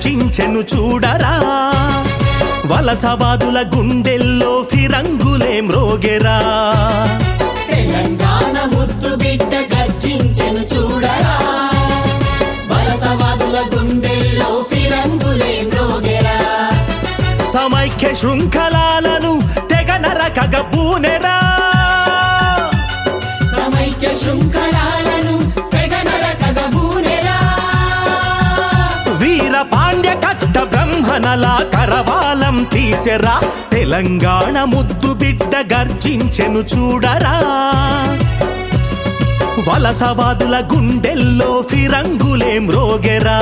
గర్జించెను చూడరా. వలసవాదుల గుండెల్లో ఫిరంగులే మ్రోగెరా. తెలంగాణ ముద్దు బిడ్డ గర్జించెను చూడరా. వలసవాదుల గుండెల్లో ఫిరంగులే మ్రోగెరా. సమైక్య శృంఖలాలను తెగ నరకగ పూనెరా. తీసెరా. తెలంగాణ ముద్దు బిడ్డ గర్జించెను చూడరా. వలసవాదుల గుండెల్లో ఫిరంగులేం రోగెరా.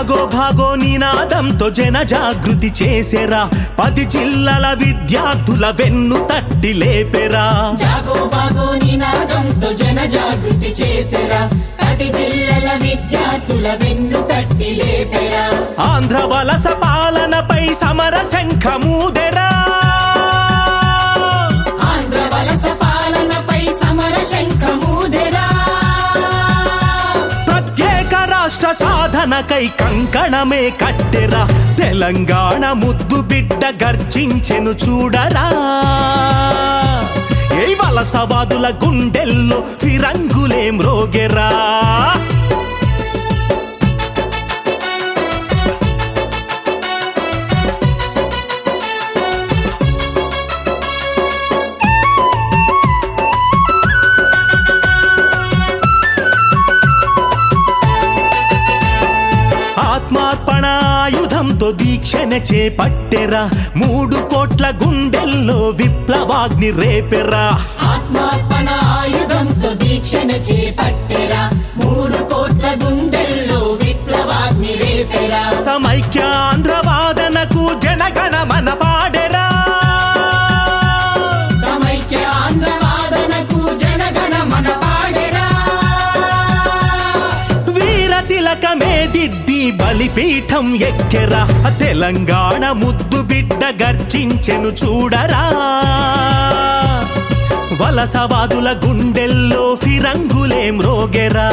జాగో భాగో నినాదంతో జన జాగృతి చేసెరా. పది జిల్లల విద్యార్థుల వెన్ను తట్టి లేపెరా. జాగో బాగో నినాదంతో జన జాగృతి చేసెరా జిల్లల విద్యార్థుల వెన్ను తట్టి లేపెరా. ఆంధ్ర వలస పాలనపై సమర శంఖమూదెరా రాష్ట్ర సాధనకై కంకణమే కట్టెరా. తెలంగాణ ముద్దు బిడ్డ గర్జించెను చూడరా. ఏ వలసవాదుల గుండెల్లో ఫిరంగులేం రోగెరా. దీక్షణ చేపట్టెరా. మూడు కోట్ల గుండెల్లో విప్లవాగ్ని రేపెరా. ఆత్మార్పణ ఆయుధంతో దీక్షను చేపట్టెరా. మూడు కోట్ల గుండెల్లో విప్లవాగ్ని రేపెరా. సమైక్య తిలకమే బలిపీఠం ఎక్కెరా. తెలంగాణ ముద్దు బిడ్డ గర్జించెను చూడరా. వలసవాదుల గుండెల్లో ఫిరంగులే మ్రోగెరా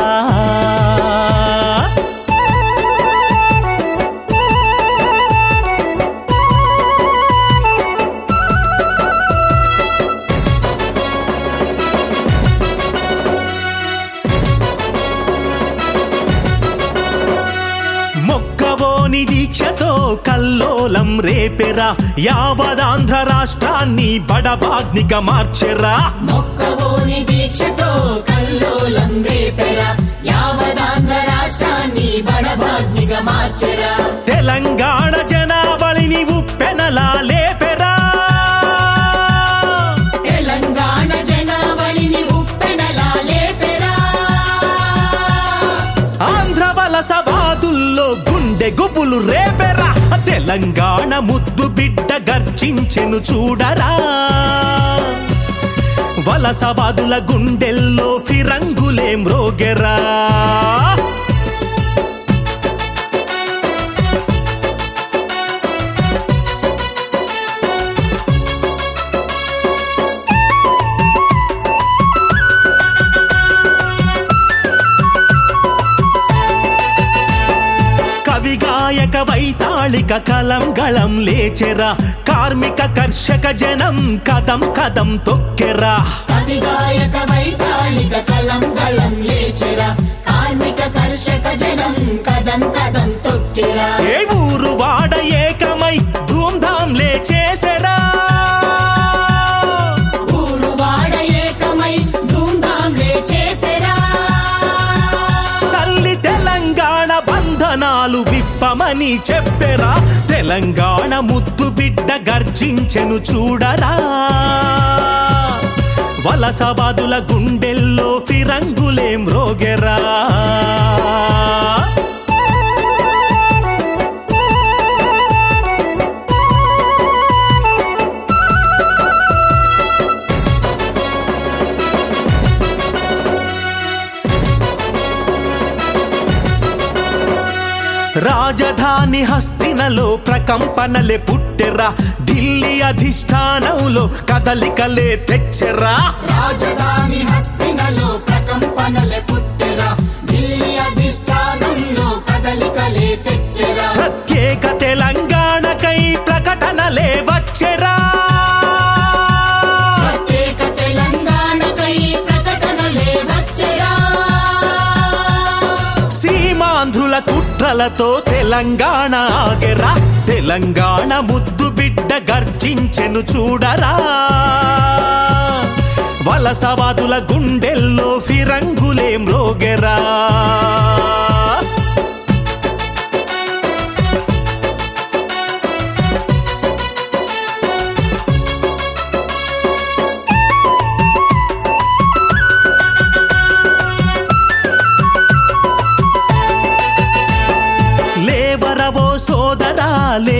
కల్లోలం రేపెరా. యావదాంధ్ర రాష్ట్రాన్ని బడబాగ్నిగా మార్చెరా. మొక్కవోని దీక్షతో కల్లోలం రేపెరా. యావదాంధ్ర రాష్ట్రాన్ని బడభాగ్నిగా మార్చెరా. తెలంగాణ గుబులు రేపెరా. తెలంగాణ ముద్దు బిడ్డ గర్జించెను చూడరా. వలసవాదుల గుండెల్లో ఫిరంగులే మ్రోగెరా గాయక వైతాళిక కలం గళం లేచెరా. కార్మిక కర్షక జనం కదం కదం తొక్కెరా. వైతాళిక కలం గళం లేచెరా. కార్మిక కర్షక జనం కదం కదం తొక్కెరా. ఏ ఊరు వాడ ఏకమై ధూమ్ధాం లేచేసెరా అని చెప్పెరా. తెలంగాణ ముద్దు బిడ్డ గర్జించెను చూడరా. వలసవాదుల గుండెల్లో ఫిరంగులేం రోగెరా. రాజధాని హస్తినలో ప్రకంపనలే పుట్టెరా. ఢిల్లీ అధిష్టానంలో కదలికలే తెచ్చెరా. రాజధాని హస్తినలో ప్రకంపనలే పుట్టెరా. కుట్రలతో తెలంగాణ ఆగెరా. తెలంగాణ ముద్దు బిడ్డ గర్జించెను చూడరా. వలసవాదుల గుండెల్లో ఫిరంగులేం రోగెరా.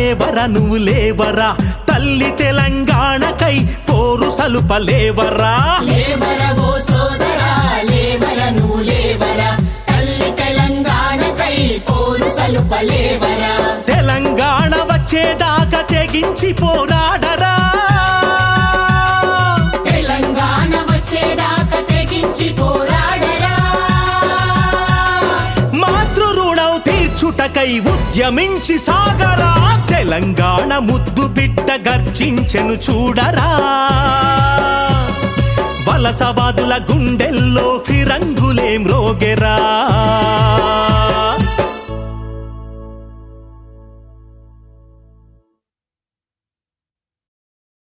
లేవర నువ్వు లేవరా? తల్లి తెలంగాణకై పోరు సలుపలేవరా? సోదరా లేవర నువ్వు లేవరా? తల్లి తెలంగాణకై పోరు సలుపలేవరా? తెలంగాణ వచ్చేదాకా తెగించి పోరాడరా? తీర్చుటకై ఉద్యమించి సాగరా. తెలంగాణ ముద్దు బిడ్డ గర్జించెను చూడరా. వలసవాదుల గుండెల్లో ఫిరంగులేం రోగెరా.